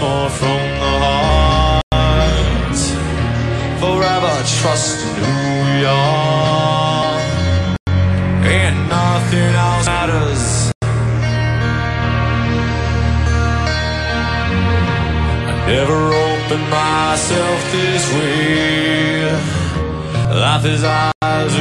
more from the heart. Forever trust New York, and nothing else matters. I never opened myself this way. Life is ours,